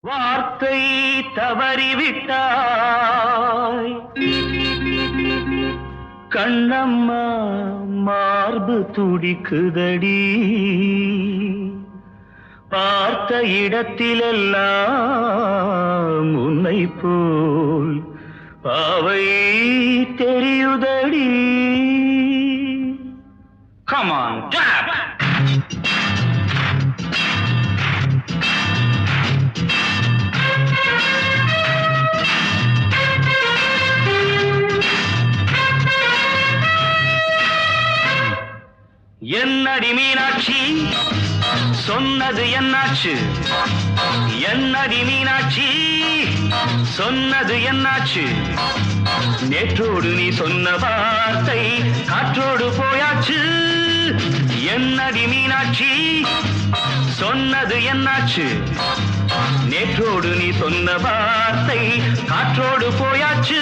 வார்த்தை தவறிவிட்டாய். கண்ணம்மா மார்பு துடிக்குதடி. பார்த்த இடத்திலெல்லாம் உன்னை போல் பாவை தெரியுதடி. கமான் என்னடி மீனாட்சி? சொன்னது என்னாச்சு? என்னடி மீனாட்சி? சொன்னது என்னாச்சு? நேற்றோடு நீ சொன்ன வார்த்தை காற்றோடு போயாச்சு. என்னடி மீனாட்சி? சொன்னது என்னாச்சு? நேற்றோடு நீ சொன்ன வார்த்தை காற்றோடு போயாச்சு.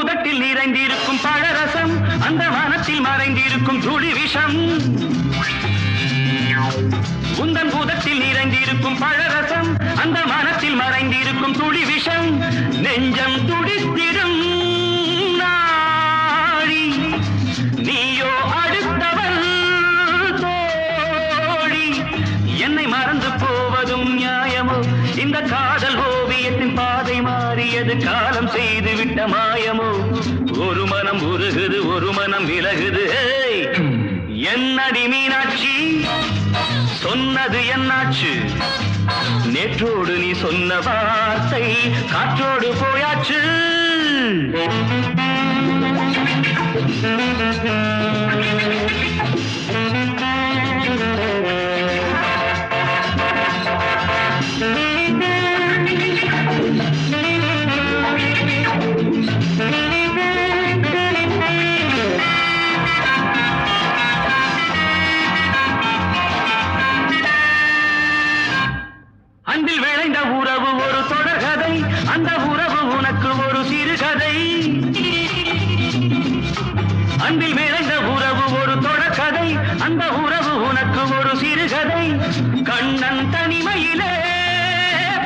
உங்கள் நிறைந்திருக்கும் பழரசம் அந்த மனத்தில் மறைந்திருக்கும் துளி விஷம். உந்தன் பூதத்தில் நிறைந்திருக்கும் பழரசம் அந்த மனத்தில் மறைந்திருக்கும் துளி விஷம். நெஞ்சம் துடித்திடும். செய்து காலம் செய்து விட்ட மாயமோ? ஒரு மனம் உருகுது ஒரு மனம் விலகுது. என்னடி மீனாட்சி சொன்னது என்னாச்சு? நேற்றோடு நீ சொன்ன வார்த்தை காற்றோடு போயாச்சு. கண்ணன் தனிமையிலே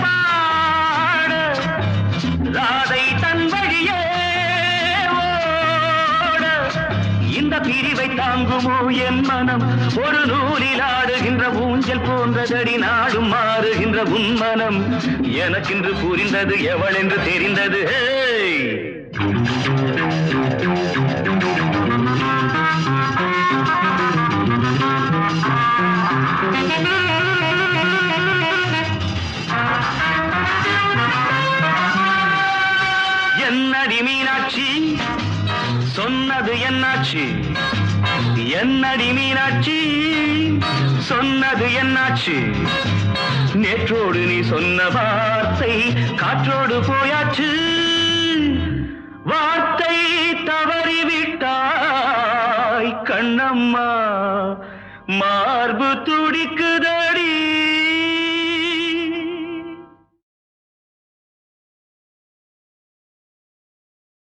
பாட. ராதை தன் வழியே ஓட. இந்த பிரிவை தாங்குமோ என் மனம்? ஒரு நூலில் ஆடுகின்ற ஊஞ்சல் போன்றதடி நாடும் மாறுகின்ற உன் மனம். எனக்கென்று புரிந்தது எவள் என்று தெரிந்தது? ஹே மீனாட்சி. சொன்னது என்னாச்சு? என்னடி மீனாட்சி? சொன்னது என்னாச்சு? நேற்றோடு நீ சொன்ன வார்த்தை காற்றோடு போயாச்சு. வார்த்தை தவறிவிட்டாய் கண்ணம்மா. மார்பு துடிக்கு